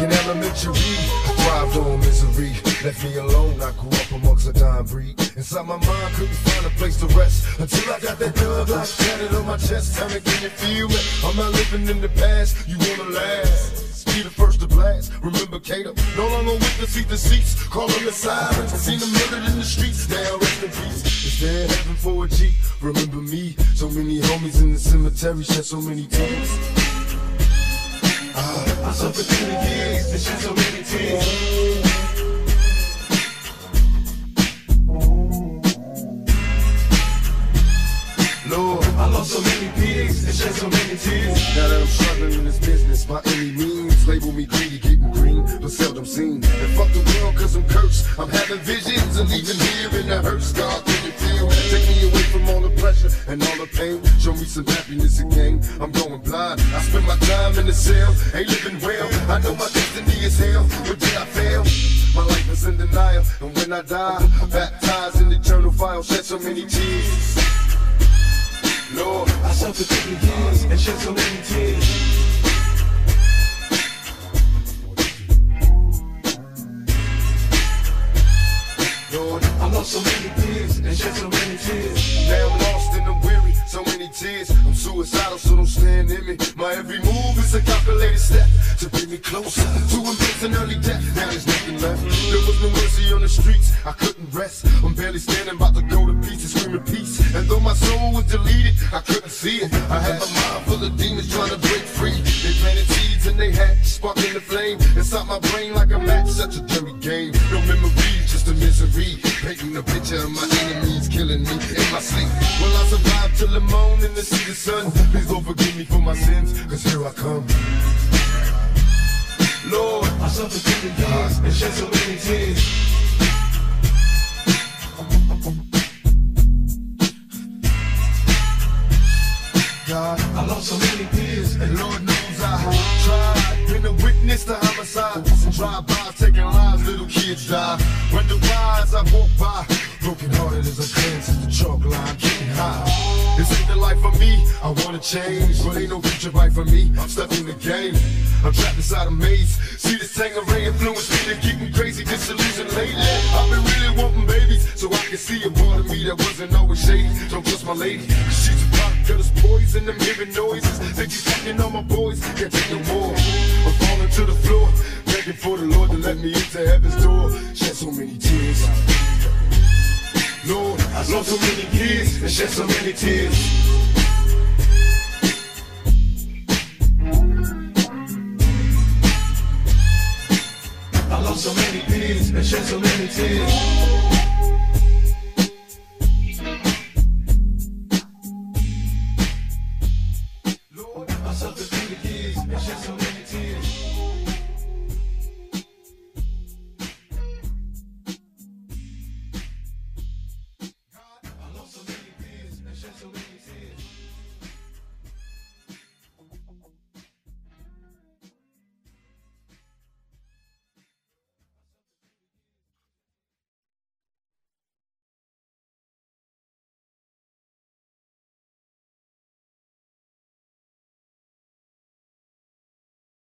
penitentiary. I thrived on misery. Left me alone, I grew up amongst a dying breed. Inside my mind, couldn't find a place to rest. Until I got that thug life tatted on my chest. Tell me, can you feel me? I'm not living in the past, you wanna last. Be the first to blast. Remember Kato, no longer with the seat the seats. Calling the sirens, seen them murdered in the streets. Now rest in peace. Is there heaven for a G? Remember me? So many homies in the cemetery shed so many tears. Ah, I suffered through the years and so many tears. Lord, I lost so many pigs and shed so many tears. Now that I'm struggling in this business, by any means, label me greedy, getting green, seldom seen. And fuck the world, cause I'm cursed. I'm having visions and leaving here in the hearse. God, can you feel? Take me away from all the pressure and all the pain. Show me some happiness again. I'm going blind. I spend my time in the cell, ain't living well. I know my destiny is hell, but did I fail? My life is in denial, and when I die, baptized in eternal fire, shed so many tears. Lord, I suffered through the years and shed so many tears. I lost so many years and shed so many tears. Now I'm lost and I'm weary, so many tears. I'm suicidal, so don't stand in me. My every move is a calculated step to bring me closer to embracing early death. Now there's nothing left. There was no mercy on the streets. I couldn't rest. I'm barely standing, about to go to pieces, screaming peace. And though my soul was deleted, I couldn't see it. I had my mind full of demons trying to break free. They planted seeds and they hatched, sparking the flame inside my brain like a match. Such a misery. Painting a picture of my enemies killing me in my sleep. Will I survive till the morning to see the sun? Please don't forgive me for my sins, cause here I come. Lord, I suffered through the years and shed so many tears. God, I lost so many peers, and Lord knows I tried. Been a witness to homicides and drive-bys, taking lives, little kids die. When the as I walk by, broken hearted as I glance at the chalk line, getting high. This ain't the life for me, I wanna change, but ain't no future right for me. I'm stuck in the game, I'm trapped inside a maze. See this Tanqueray influence me to getting crazy, disillusioned lately. I've been really wanting babies, so I can see a part of me that wasn't always shady. Don't trust my lady, poison. I'm noises, think she's fucking on my boys, can't take no more. I'm falling to the floor, begging for the Lord to let me into heaven's door. Shed so many tears. Lord, I lost so many years and shed so many tears. I lost so many years and shed so many tears. myself to be the keys and share so many